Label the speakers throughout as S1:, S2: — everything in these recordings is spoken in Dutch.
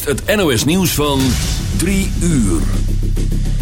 S1: het NOS nieuws van 3 uur.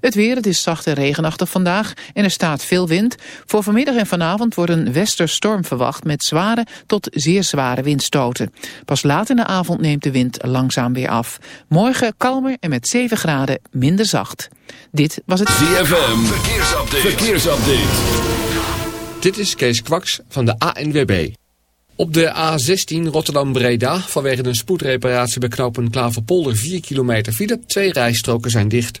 S2: Het weer, het is zacht en regenachtig vandaag en er staat veel wind. Voor vanmiddag en vanavond wordt een westerstorm verwacht met zware tot zeer zware windstoten. Pas laat in de avond neemt de wind langzaam weer af. Morgen kalmer en met 7 graden minder zacht. Dit was het
S1: ZFM, verkeersupdate. verkeersupdate.
S3: Dit is Kees Kwaks van de ANWB. Op de A16 Rotterdam-Breda vanwege een spoedreparatie bij knooppunt Klaverpolder 4 kilometer file. Twee rijstroken zijn dicht.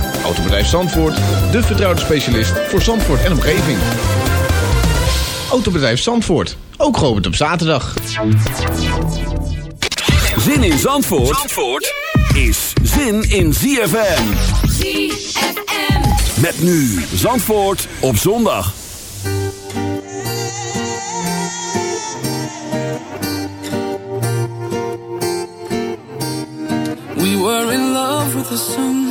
S4: Autobedrijf Zandvoort, de vertrouwde specialist voor Zandvoort en omgeving. Autobedrijf Zandvoort, ook geopend op zaterdag.
S1: Zin in Zandvoort, Zandvoort is zin in ZFM.
S5: ZFM.
S1: Met nu Zandvoort op zondag.
S6: We were in love with the sun.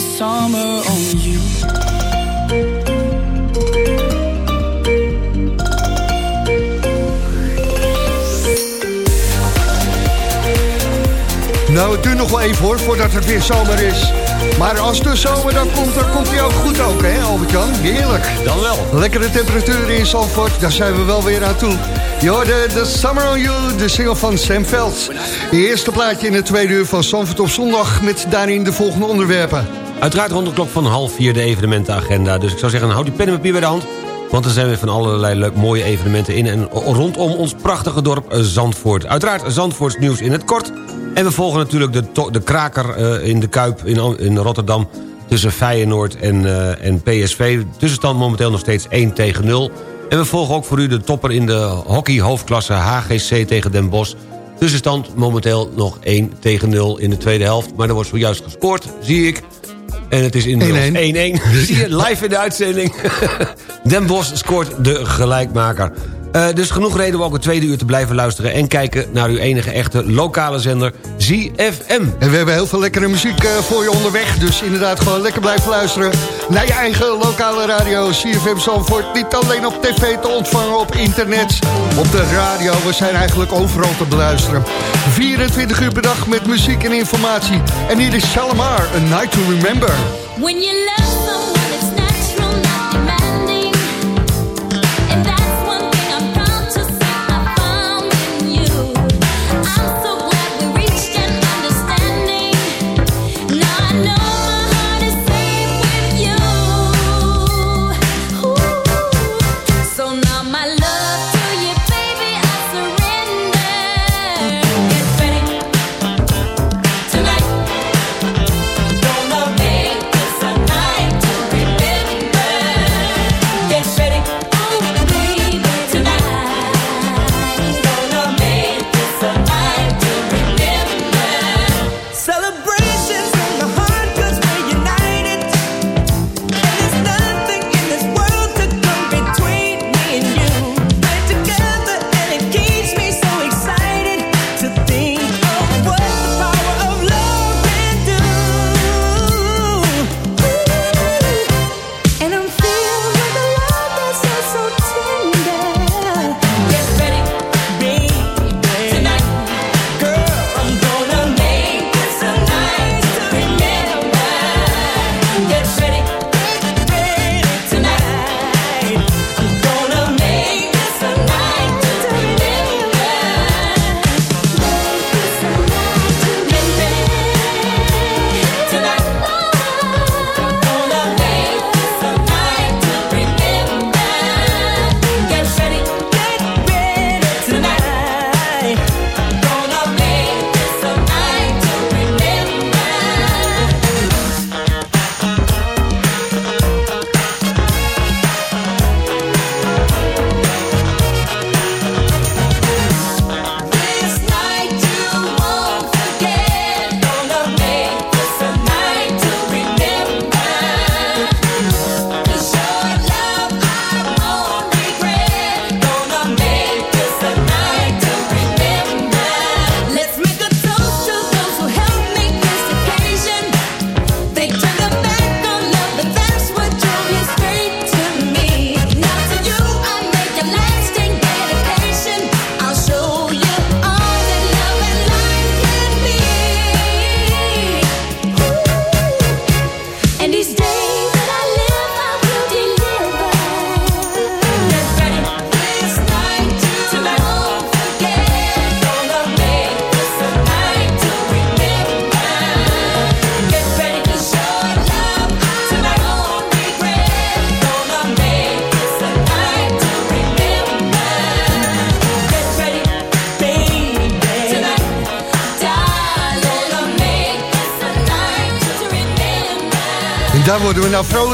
S6: the summer on you.
S7: Nou, het duurt nog wel even hoor, voordat het weer zomer is. Maar als de zomer dan komt, dan komt hij ook goed ook, hè Albert-Jan? Heerlijk.
S8: Dan wel.
S7: Lekkere temperaturen in Zandvoort, daar zijn we wel weer aan toe. Je hoorde de Summer on You, de single van Sam Veld. De eerste plaatje in het tweede uur van Zandvoort op zondag... met daarin de volgende onderwerpen.
S8: Uiteraard rond de klok van half vier de evenementenagenda. Dus ik zou zeggen, houd die pen en papier bij de hand. Want er zijn weer van allerlei leuk mooie evenementen in... en rondom ons prachtige dorp eh, Zandvoort. Uiteraard Zandvoorts nieuws in het kort. En we volgen natuurlijk de, de kraker eh, in de Kuip in, in Rotterdam... tussen Feyenoord en, eh, en PSV. Tussenstand momenteel nog steeds 1 tegen 0. En we volgen ook voor u de topper in de hockey hoofdklasse HGC tegen Den Bosch. Tussenstand momenteel nog 1 tegen 0 in de tweede helft. Maar er wordt zojuist gescoord, zie ik. En het is inmiddels 1-1. Zie je, live in de uitzending. Den Bosch scoort de gelijkmaker. Eh, dus genoeg reden om ook het tweede uur te blijven luisteren... en kijken naar uw enige echte lokale zender ZFM.
S7: En we hebben heel veel lekkere muziek eh, voor je onderweg. Dus inderdaad gewoon lekker blijven luisteren naar je eigen lokale radio. CFM Zandvoort, niet alleen op tv te ontvangen, op internet, op de radio. We zijn eigenlijk overal te beluisteren. 24 uur per dag met muziek en informatie. En hier is Shalimar, A Night to Remember.
S5: When you love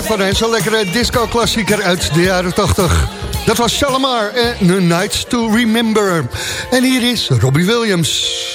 S9: van. En zo'n lekkere disco-klassieker uit de jaren 80. Dat was Shalimar en The Nights to Remember. En hier is Robbie Williams.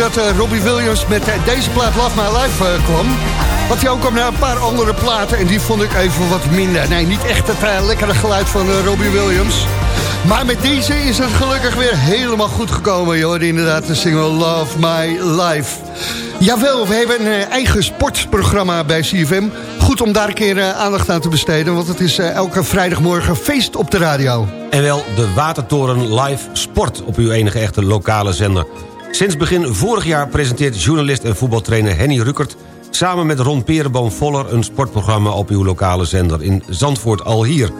S9: Voordat eh, Robbie Williams met eh, deze plaat Love My Life eh, kwam... had hij ook al naar een paar andere platen... en die vond ik even wat minder. Nee, niet echt het lekkere geluid van Robbie Williams. Maar met deze is het gelukkig weer helemaal goed gekomen. Je inderdaad de single Love My Life. Jawel, we hebben een eigen sportprogramma bij CFM. Goed om daar een keer aandacht aan te besteden... want het is elke vrijdagmorgen feest op de radio.
S8: En wel de Watertoren Live Sport op uw enige echte lokale zender. Sinds begin vorig jaar presenteert journalist en voetbaltrainer Henny Ruckert... samen met Ron Perenboom-Voller een sportprogramma op uw lokale zender... in Zandvoort al hier.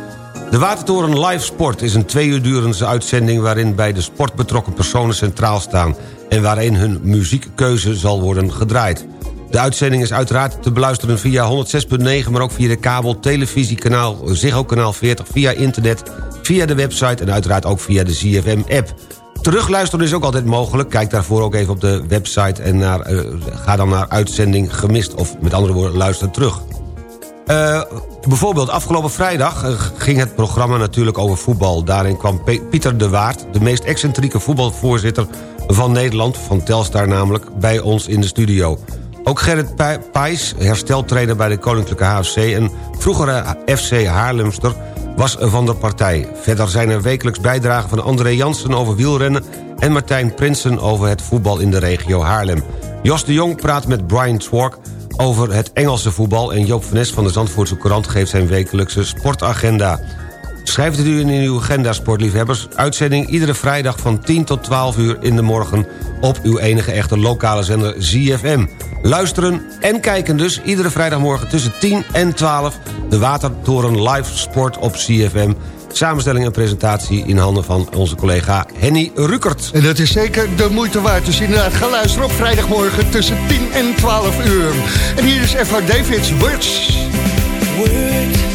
S8: De Watertoren Live Sport is een twee uur durende uitzending... waarin bij de sport betrokken personen centraal staan... en waarin hun muziekkeuze zal worden gedraaid. De uitzending is uiteraard te beluisteren via 106.9... maar ook via de kabel, televisiekanaal, Ziggo kanaal 40... via internet, via de website en uiteraard ook via de ZFM-app. Terugluisteren is ook altijd mogelijk. Kijk daarvoor ook even op de website en naar, eh, ga dan naar uitzending gemist... of met andere woorden, luister terug. Eh, bijvoorbeeld afgelopen vrijdag eh, ging het programma natuurlijk over voetbal. Daarin kwam Pieter de Waard, de meest excentrieke voetbalvoorzitter van Nederland... van Telstar namelijk, bij ons in de studio. Ook Gerrit Pijs, hersteltrainer bij de Koninklijke HFC... en vroegere FC Haarlemster, was van de partij. Verder zijn er wekelijks bijdragen van André Jansen over wielrennen... en Martijn Prinsen over het voetbal in de regio Haarlem. Jos de Jong praat met Brian Twork over het Engelse voetbal... en Joop van Nes van de Zandvoortse Courant geeft zijn wekelijkse sportagenda. Schrijf het u in uw agenda, sportliefhebbers. Uitzending iedere vrijdag van 10 tot 12 uur in de morgen... op uw enige echte lokale zender ZFM. Luisteren en kijken dus iedere vrijdagmorgen tussen 10 en 12... de Watertoren Live Sport op ZFM... Samenstelling en presentatie in handen van onze collega Henny Rukert.
S7: En dat is zeker de moeite waard. Dus inderdaad, ga luisteren op vrijdagmorgen tussen 10 en 12 uur. En hier is F.R. Davids, Words.
S10: Words.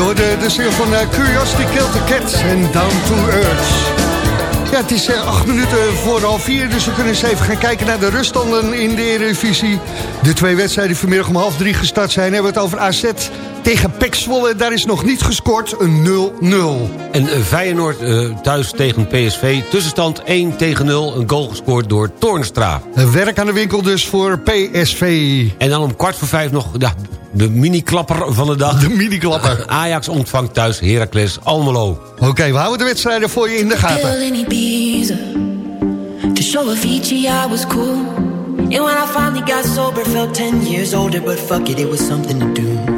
S7: Hoorde de single van eh, Curiosity Killed the Cat en Down to Earth. Ja, het is eh, acht minuten voor half vier, dus we kunnen eens even gaan kijken naar de ruststanden in de Eredivisie. De twee wedstrijden die vanmiddag om half drie gestart zijn, hebben we het over AZ tegen PEC Zwolle. Daar is nog niet gescoord, een 0-0.
S8: En eh, Feyenoord eh, thuis tegen PSV. Tussenstand 1 tegen 0. Een goal gescoord door Toornstra.
S7: Werk aan de winkel dus voor PSV.
S8: En dan om kwart voor vijf nog ja, de mini-klapper van de dag.
S7: De mini-klapper.
S8: Ajax ontvangt thuis Heracles Almelo.
S7: Oké, we houden de wedstrijden voor je in de gaten.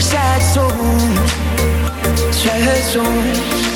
S10: sad souls, sad souls.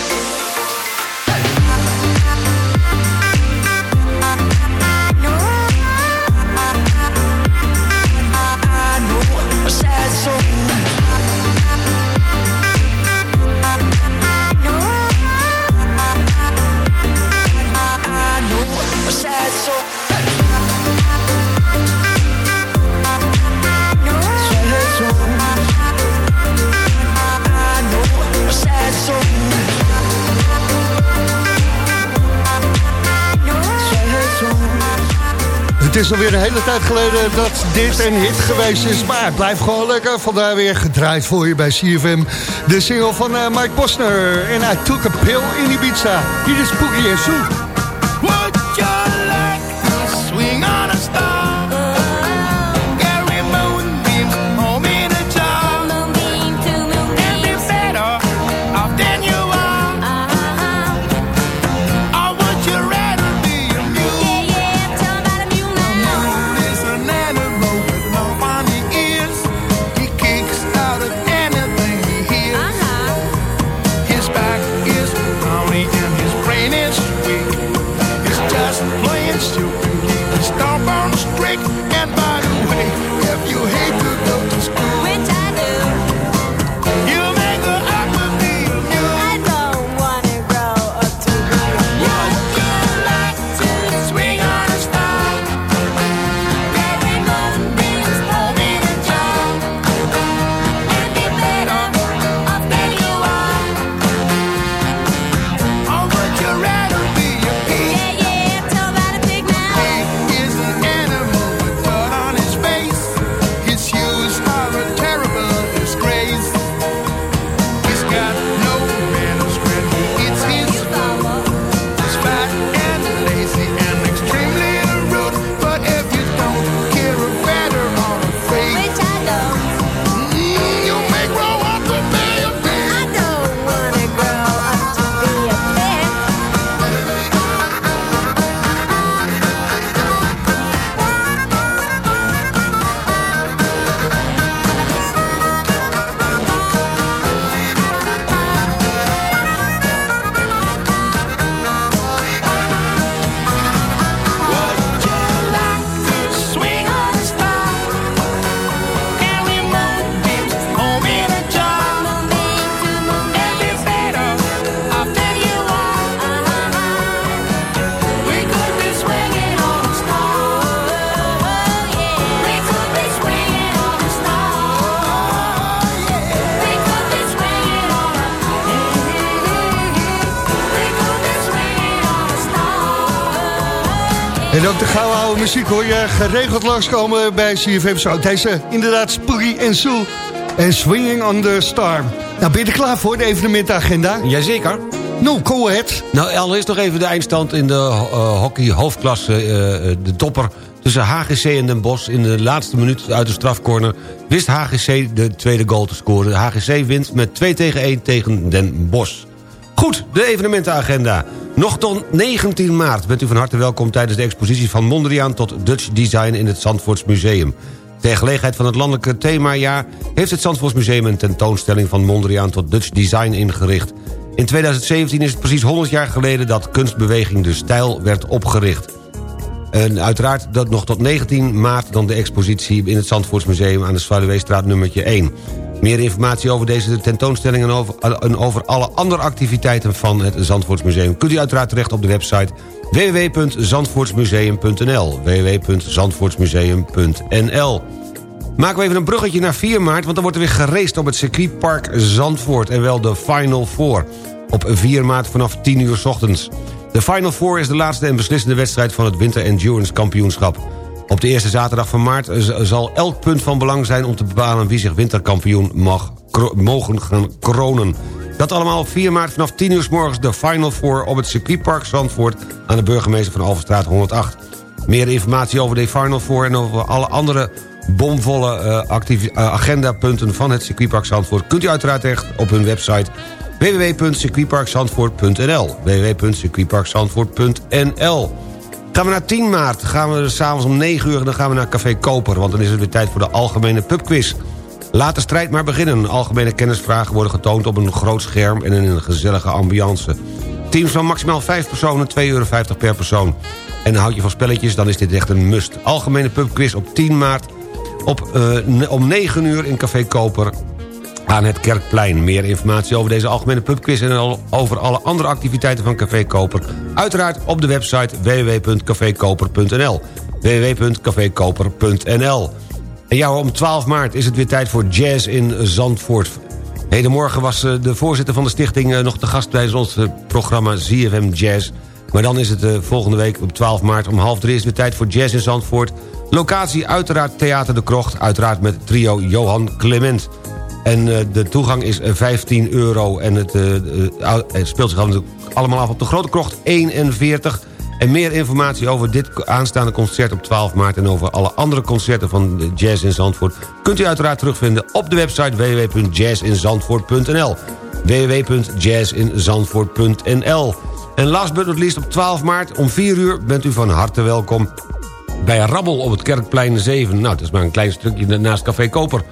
S11: Is alweer een hele tijd geleden dat dit een hit geweest is. Maar het blijft gewoon lekker. Vandaar weer gedraaid voor je bij CFM. De single van eh, Mike Posner. En I took a pill in Ibiza. Hier is Pookie en Sue. De gouden oude muziek hoor je geregeld langskomen bij CFM Zo. Deze inderdaad Spooky en Sue. En Swinging on the Star. Nou, ben je er klaar voor, de evenementagenda?
S8: Jazeker.
S11: Nou, go ahead.
S8: Nou, allereerst nog even de eindstand in de eh, hockey hoofdklasse. eh, de topper tussen HGC en Den Bosch. In de laatste minuut uit de strafcorner wist HGC de tweede goal te scoren. HGC wint met 2 tegen 1 tegen Den Bosch. Goed, de evenementenagenda. Nog tot 19 maart bent u van harte welkom tijdens de expositie van Mondriaan tot Dutch Design in het Zandvoorts Museum. Ter gelegenheid van het landelijke themajaar heeft het Zandvoorts Museum een tentoonstelling van Mondriaan tot Dutch Design ingericht. In 2017 is het precies 100 jaar geleden dat kunstbeweging De Stijl werd opgericht. En uiteraard dat nog tot 19 maart dan de expositie in het Zandvoortsmuseum aan de Zwaluweestraat nummertje 1. Meer informatie over deze tentoonstelling en over, en over alle andere activiteiten van het Zandvoortsmuseum... kunt u uiteraard terecht op de website www.zandvoortsmuseum.nl www.zandvoortsmuseum.nl Maken we even een bruggetje naar 4 maart... want dan wordt er weer geraced op het circuitpark Zandvoort... en wel de Final Four op 4 maart vanaf 10 uur s ochtends. De Final Four is de laatste en beslissende wedstrijd... van het Winter Endurance Kampioenschap. Op de eerste zaterdag van maart zal elk punt van belang zijn... om te bepalen wie zich winterkampioen mag, mogen gaan kronen. Dat allemaal op 4 maart vanaf 10 uur s morgens de Final Four... op het circuitpark Zandvoort aan de burgemeester van Alverstraat 108. Meer informatie over de Final Four en over alle andere bomvolle eh, eh, agendapunten van het circuitpark Zandvoort... kunt u uiteraard terecht op hun website www.circuitparkzandvoort.nl www.circuitparkzandvoort.nl Gaan we naar 10 maart, gaan we s'avonds om 9 uur... dan gaan we naar Café Koper, want dan is het weer tijd voor de algemene pubquiz. Laat de strijd maar beginnen. Algemene kennisvragen worden getoond op een groot scherm... en in een gezellige ambiance. Teams van maximaal 5 personen, 2,50 euro per persoon. En houd je van spelletjes, dan is dit echt een must. Algemene pubquiz op 10 maart op, eh, om 9 uur in Café Koper aan het Kerkplein. Meer informatie over deze algemene pubquiz... en over alle andere activiteiten van Café Koper... uiteraard op de website www.cafekoper.nl www.cafekoper.nl En ja, om 12 maart is het weer tijd voor Jazz in Zandvoort. Hedenmorgen was eh, de voorzitter van de stichting... eh, nog te gast bij ons eh, programma ZFM Jazz... Maar dan is het volgende week op 12 maart om half drie... is weer tijd voor Jazz in Zandvoort. Locatie uiteraard Theater de Krocht. Uiteraard met trio Johan Clement. En eh, de toegang is eh, 15 euro. En het, eh, eh, speelt zich allemaal af op de Grote Krocht 41. En meer informatie over dit aanstaande concert op 12 maart... en over alle andere concerten van Jazz in Zandvoort... kunt u uiteraard terugvinden op de website www.jazzinzandvoort.nl www.jazzinzandvoort.nl En last but not least op 12 maart om 4 uur bent u van harte welkom bij Rabbel op het Kerkplein 7. Nou, dat is maar een klein stukje naast Café Koper.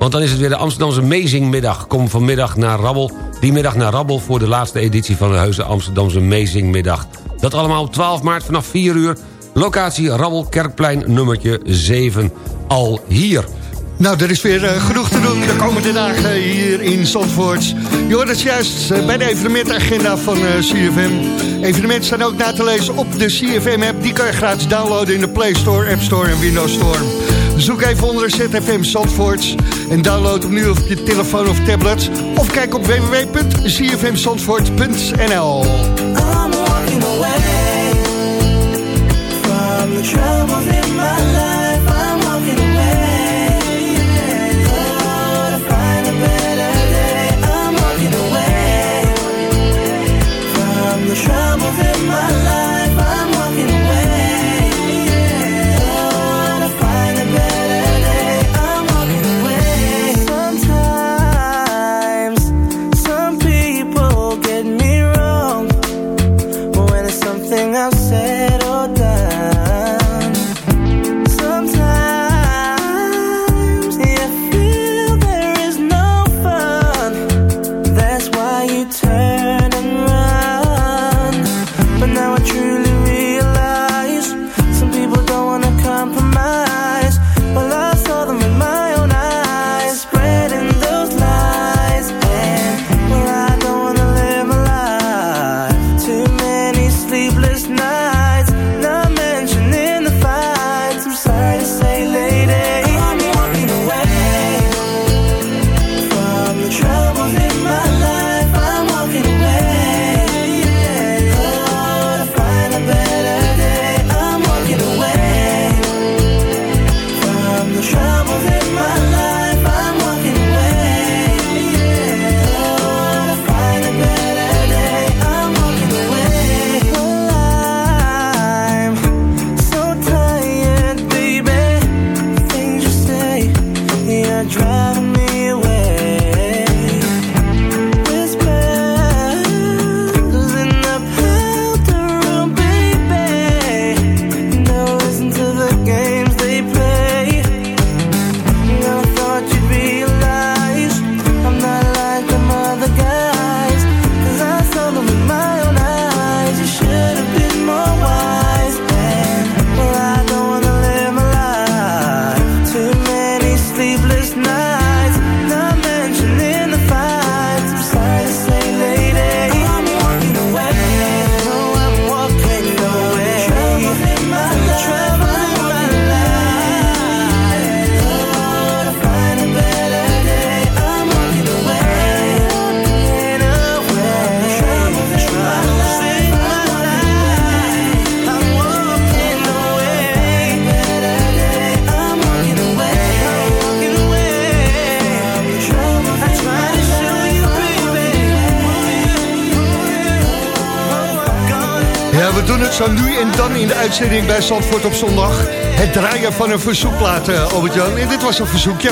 S8: Want dan is het weer de Amsterdamse Mezingmiddag. Kom vanmiddag naar Rabbel. Die middag naar Rabbel voor de laatste editie van de Heuse Amsterdamse Mezingmiddag. Dat allemaal op 12 maart vanaf 4 uur. Locatie Rabbel Kerkplein nummertje 7. Al hier.
S7: Nou, er is weer eh, genoeg te doen de komende dagen hier in Zandvoort. Je hoort het juist eh, bij de evenementagenda van eh, CFM. Evenementen staan ook na te lezen op de CFM-app. Die kan je gratis downloaden in de Play Store, App Store en Windows Store. Zoek even onder ZFM Zandvoort en download hem nu op je telefoon of tablet. Of kijk op www.cfmzandvoort.nl
S12: I'm in.
S7: Uitzending bij Zandvoort op zondag. Het draaien van een verzoekplaat, eh, Albert-Jan. En dit was een verzoekje.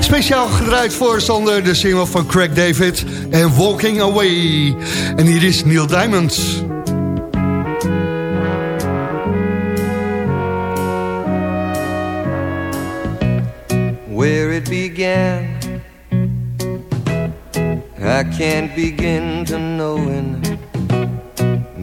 S7: Speciaal gedraaid voor Sander, de single van Craig David en Walking Away. En hier is Neil Diamond.
S13: where it began. I can't begin to knowing,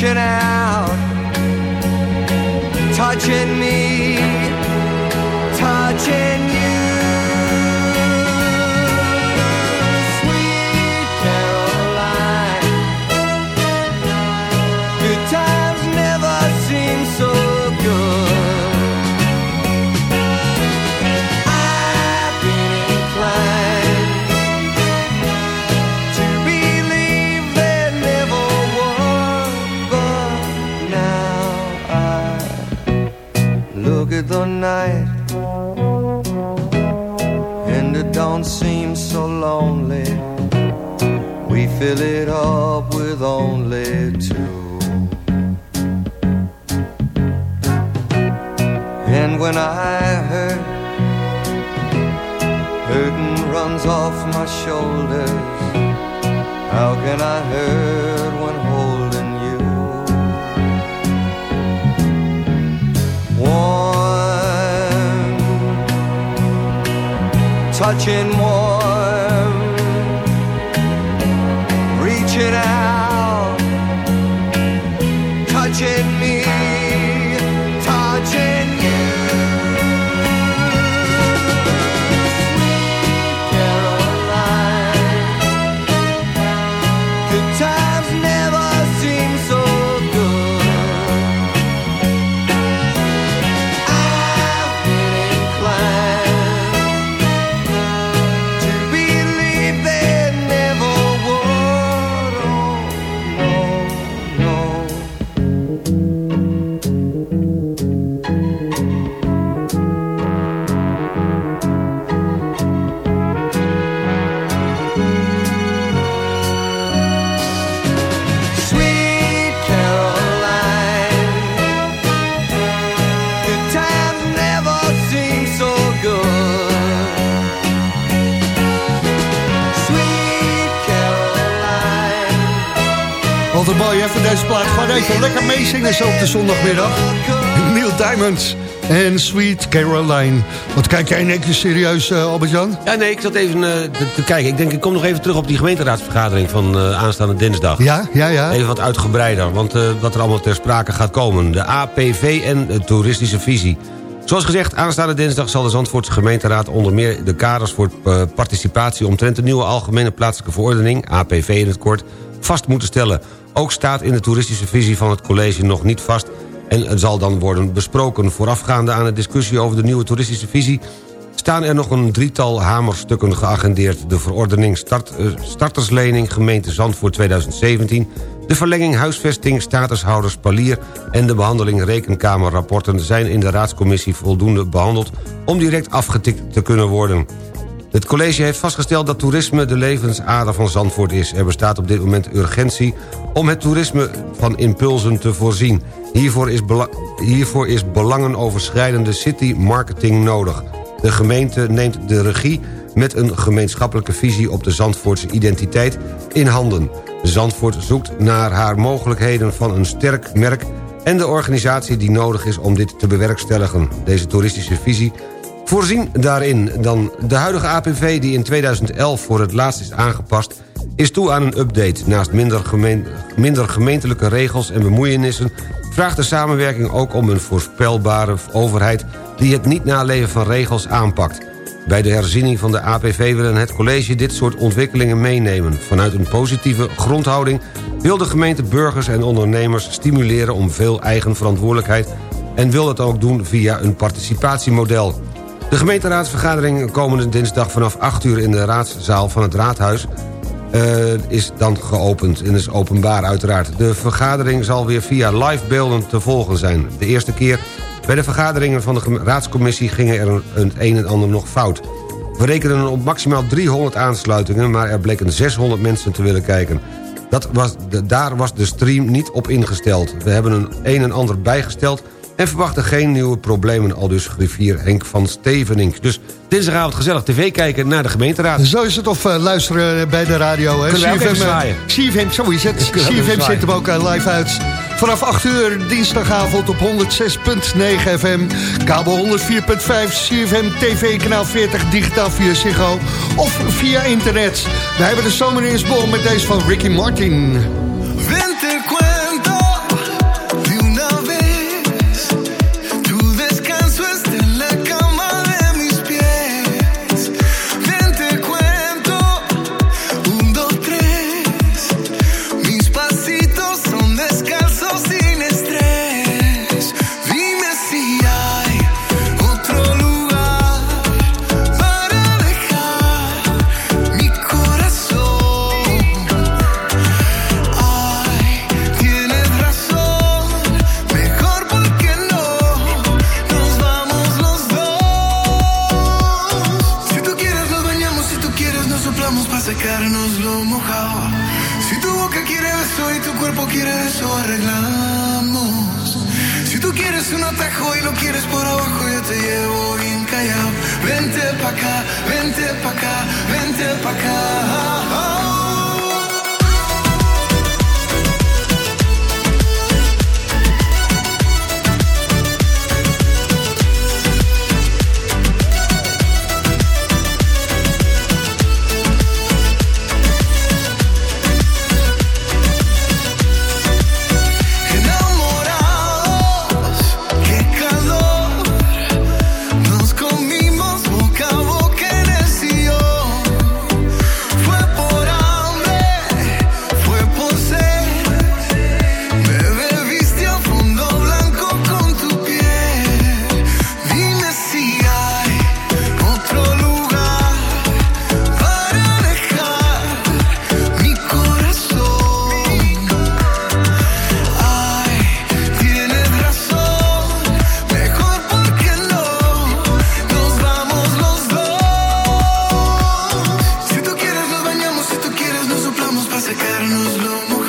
S13: reaching out, touching me, touching you. Fill it up with only two. And when I hurt Hurting runs off my shoulders. How can I hurt when holding you? Warm, touching warm,
S7: meezingen zo op de zondagmiddag. Neil Diamond en Sweet Caroline. Wat kijk jij in één keer serieus, eh, Albert-Jan?
S8: Ja, nee, ik zat even eh, te, te kijken. Ik denk, ik kom nog even terug op die gemeenteraadsvergadering van eh, aanstaande dinsdag.
S7: Ja, ja, ja.
S8: Even wat uitgebreider, want wat er allemaal ter sprake gaat komen. De APV en de toeristische visie. Zoals gezegd, aanstaande dinsdag zal de Zandvoortse gemeenteraad... onder meer de kaders voor participatie... omtrent de nieuwe Algemene Plaatselijke Verordening... APV in het kort, vast moeten stellen. Ook staat in de toeristische visie van het college nog niet vast... en het zal dan worden besproken. Voorafgaande aan de discussie over de nieuwe toeristische visie... staan er nog een drietal hamerstukken geagendeerd. De verordening start, eh, starterslening gemeente Zandvoort 2017... de verlenging huisvesting statushouders Palier... en de behandeling rekenkamerrapporten zijn in de raadscommissie voldoende behandeld... om direct afgetikt te kunnen worden. Het college heeft vastgesteld dat toerisme de levensader van Zandvoort is. Er bestaat op dit moment urgentie om het toerisme van impulsen te voorzien. Hiervoor is, hiervoor is belangenoverschrijdende city marketing nodig. De gemeente neemt de regie met een gemeenschappelijke visie op de Zandvoortse identiteit in handen. Zandvoort zoekt naar haar mogelijkheden van een sterk merk... en de organisatie die nodig is om dit te bewerkstelligen. Deze toeristische visie Voorzien daarin dan de huidige APV die in 2011 voor het laatst is aangepast... is toe aan een update. Naast minder, minder gemeentelijke regels en bemoeienissen... vraagt de samenwerking ook om een voorspelbare overheid... die het niet naleven van regels aanpakt. Bij de herziening van de APV willen het college dit soort ontwikkelingen meenemen. Vanuit een positieve grondhouding wil de gemeente burgers en ondernemers stimuleren om veel eigen verantwoordelijkheid en wil dat ook doen via een participatiemodel. De gemeenteraadsvergadering komende dinsdag vanaf 8 uur in de raadszaal van het raadhuis... Eh, is dan geopend en is openbaar uiteraard. De vergadering zal weer via live beelden te volgen zijn. De eerste keer bij de vergaderingen van de raadscommissie gingen er een, en ander nog fout. We rekenen op maximaal 300 aansluitingen, maar er bleken 600 mensen te willen kijken. Dat was de, daar was de stream niet op ingesteld. We hebben een een en ander bijgesteld en verwachten geen nieuwe problemen, al dus griffier Henk van Stevenink. Dus dinsdagavond gezellig tv kijken naar de gemeenteraad.
S14: Zo is het, of eh, luisteren eh, bij de radio. CFM, zo is het. CFM zit hem ook eh, live uit. Vanaf 8 uur dinsdagavond op 106.9 FM. Kabel 104.5, CFM TV, kanaal 40, digitaal via Ziggo. Of via internet. We hebben de zomer in met deze van Ricky Martin.
S15: acercarnos lo
S16: más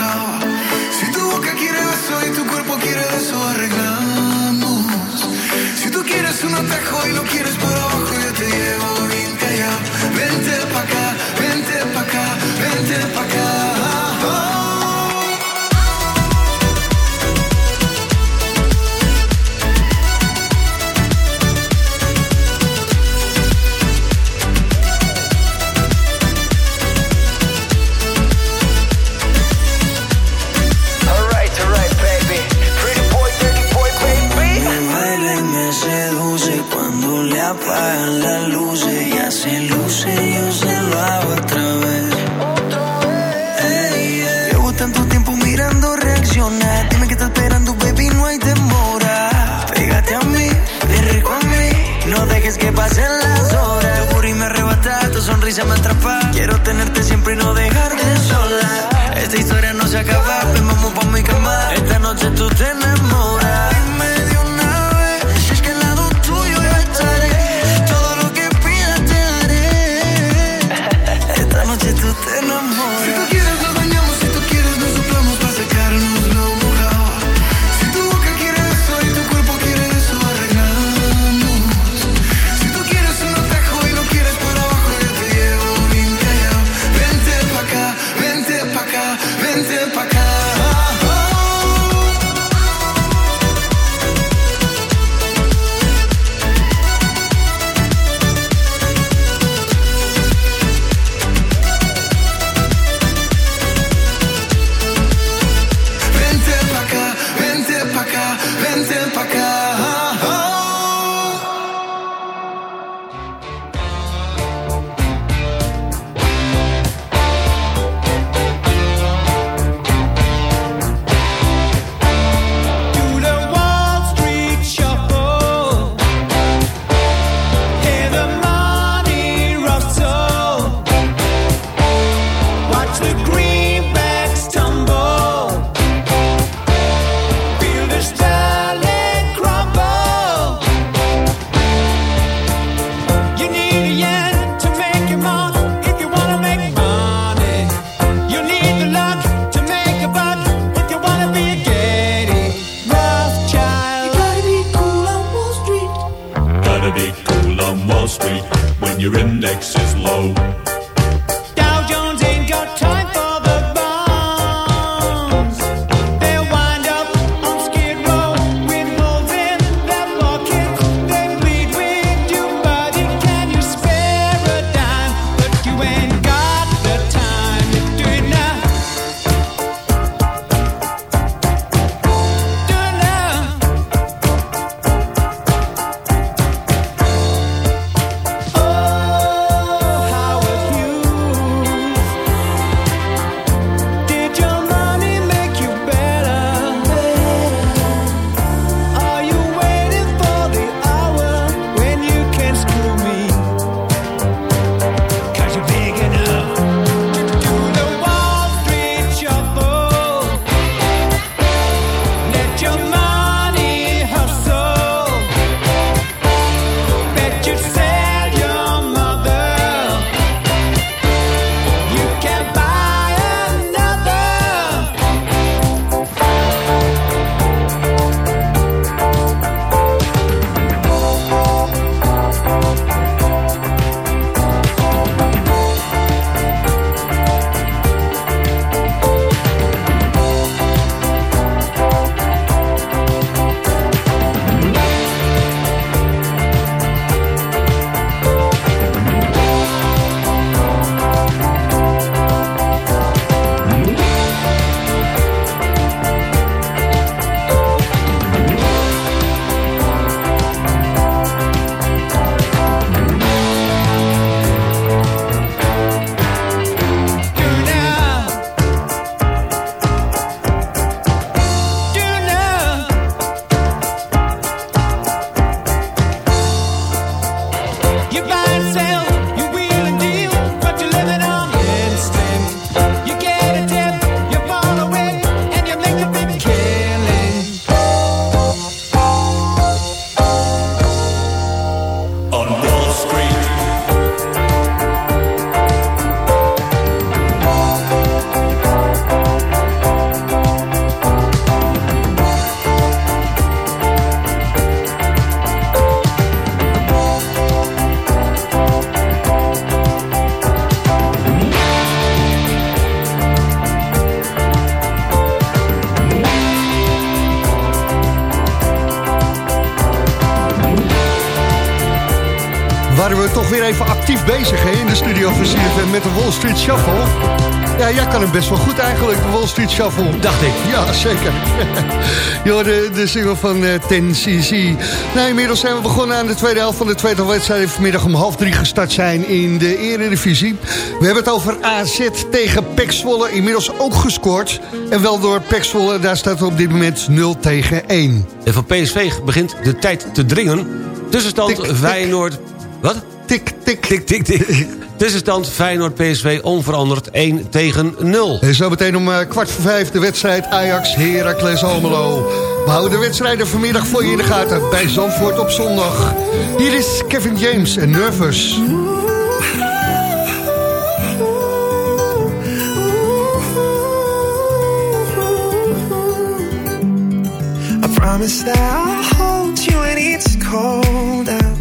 S16: met de Wall Street Shuffle. Ja, jij kan hem best wel goed eigenlijk, de Wall Street Shuffle.
S8: Dacht ik.
S16: Ja, zeker. Joh, de, de single van eh 10cc. Nou, inmiddels zijn we begonnen aan de tweede helft van de tweede wedstrijd... vanmiddag om half drie gestart zijn in de Eredivisie. We hebben het over AZ tegen Pek Zwolle, inmiddels ook gescoord. En wel door Pek Zwolle, daar staat op dit moment 0 tegen 1.
S8: En van PSV begint de tijd te dringen. Tussenstand
S16: Tik, tik.
S8: Feyenoord... Wat?
S16: Tik, tik.
S8: Tik, tik, tik. Tussenstand Feyenoord-PSV onveranderd 1 tegen 0.
S16: En zo meteen om eh, kwart voor vijf de wedstrijd Ajax Heracles Almelo. We houden de wedstrijden vanmiddag voor je in de gaten bij Zandvoort op zondag. Hier is Kevin James en Nervous.
S17: I promise that I'll hold you when it's cold out.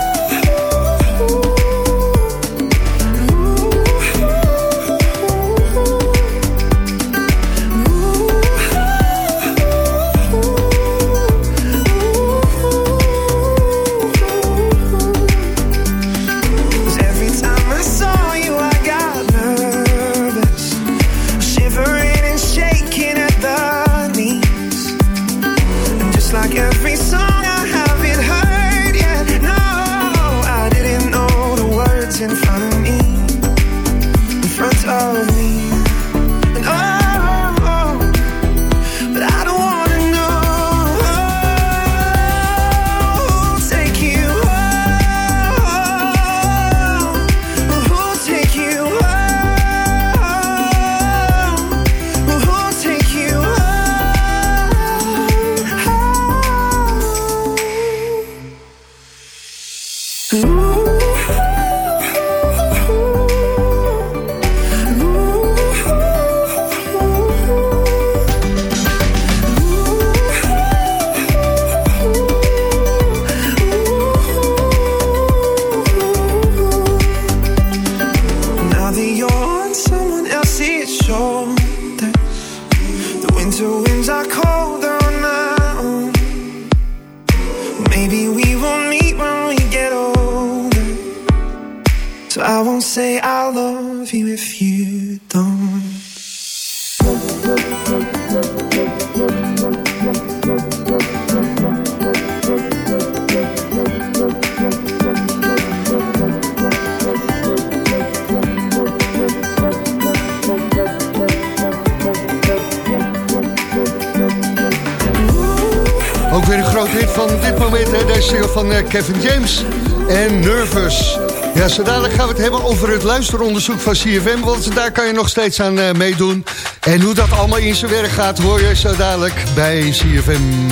S7: Kevin James en Nervous. Ja, zo dadelijk gaan we het hebben over het luisteronderzoek van CFM, want daar kan je nog steeds aan eh, meedoen. En hoe dat allemaal in zijn werk gaat, hoor je zo dadelijk bij CFM.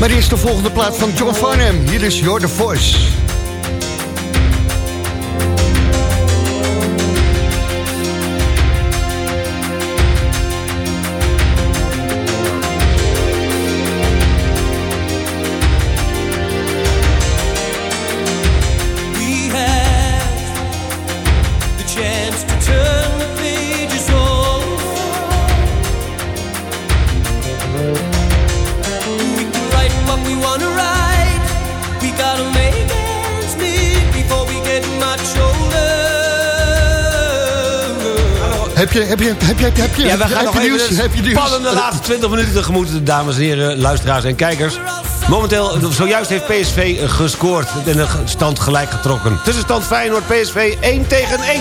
S7: Maar eerst de volgende plaat van John Farnham. Hier is Your The Voice. Heb je, heb je, heb je, heb je,
S12: Ja, we gaan nog even
S7: nieuws?
S12: de
S7: Heb je nieuws?
S12: spannende laatste 20 minuten tegemoet, dames en heren, luisteraars en kijkers. Momenteel, zojuist heeft PSV gescoord en de stand gelijk getrokken. Tussenstand Feyenoord PSV 1 tegen 1.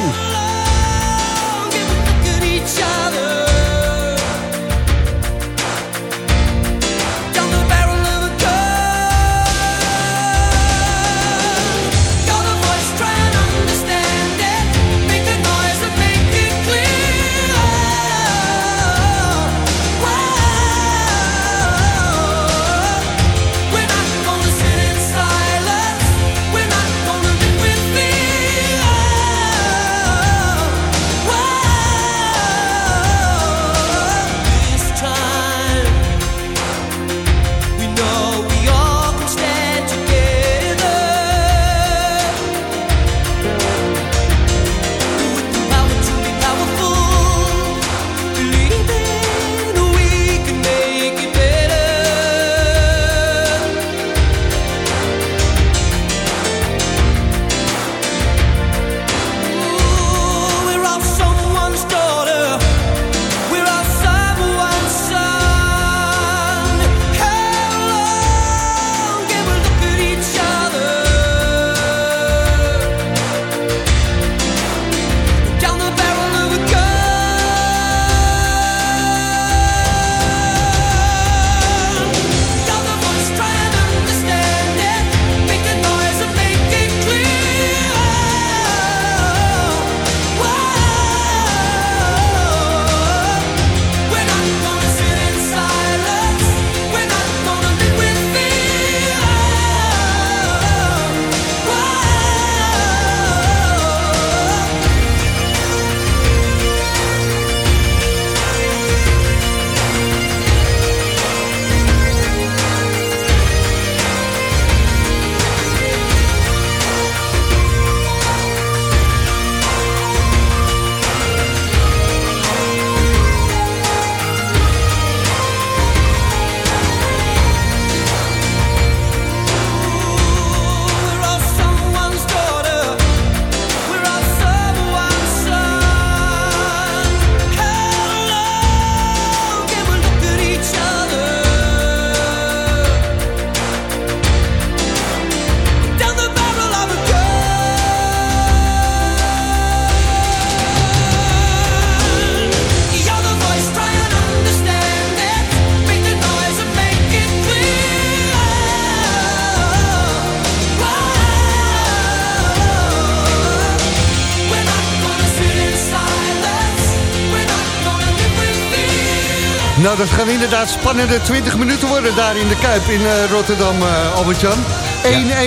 S7: Gaan inderdaad spannende 20 minuten worden daar in de Kuip in eh, Rotterdam, eh Albert-Jan.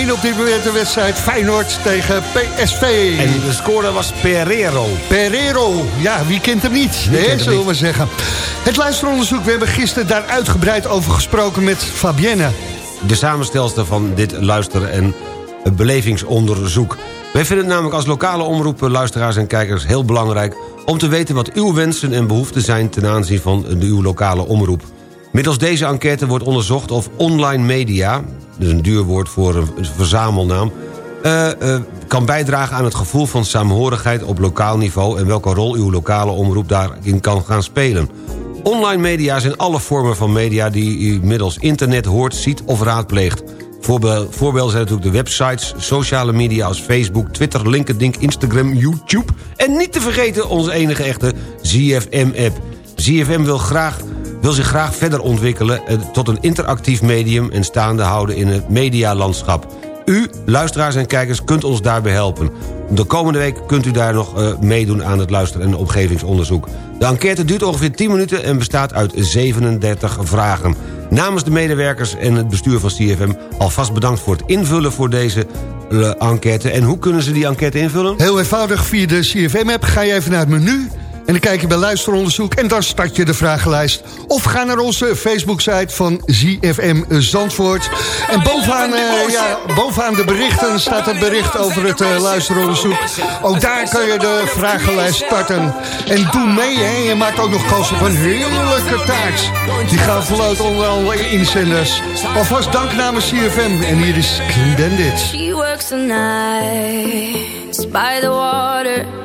S7: 1-1 op dit moment de wedstrijd Feyenoord tegen PSV.
S12: En de score was Pereiro.
S7: Pereiro, ja, wie kent hem niet,
S12: Wie
S7: hè,
S12: hem
S7: zullen
S12: niet?
S7: we zeggen. Het luisteronderzoek, we hebben gisteren daar uitgebreid over gesproken met Fabienne.
S12: De samenstelster van dit luister- en belevingsonderzoek. Wij vinden het namelijk als lokale omroep, luisteraars en kijkers heel belangrijk... om te weten wat uw wensen en behoeften zijn ten aanzien van uw lokale omroep.
S8: Middels deze enquête wordt onderzocht of online media... dus een duur woord voor een verzamelnaam... eh, eh, kan bijdragen aan het gevoel van saamhorigheid op lokaal niveau... en welke rol uw lokale omroep daarin kan gaan spelen. Online media zijn alle vormen van media die u middels internet hoort, ziet of raadpleegt. Voorbeeld, zijn natuurlijk de websites, sociale media als Facebook, Twitter, LinkedIn, Instagram, YouTube... en niet te vergeten onze enige echte ZFM-app. ZFM wil, graag, wil zich graag verder ontwikkelen eh, tot een interactief medium... en staande houden in het medialandschap. U, luisteraars en kijkers, kunt ons daarbij helpen. De komende week kunt u daar nog eh, meedoen aan het luisteren- en omgevingsonderzoek. De enquête duurt ongeveer 10 minuten en bestaat uit 37 vragen. Namens de medewerkers en het bestuur van CFM... alvast bedankt voor het invullen voor deze eh, enquête. En hoe kunnen ze die enquête invullen?
S7: Heel eenvoudig, via de CFM-app ga je even naar het menu... en dan kijk je bij luisteronderzoek en dan start je de vragenlijst. Of ga naar onze Facebook-site van ZFM Zandvoort. En bovenaan, eh, ja, bovenaan de berichten staat het bericht over het eh, luisteronderzoek. Ook daar kan je de vragenlijst starten. En doe mee, hè. je maakt ook nog kans op een heerlijke taart. Die gaan verloot onder alle inzenders. Alvast dank namens CFM. En hier is Clean.
S5: She works the by the water.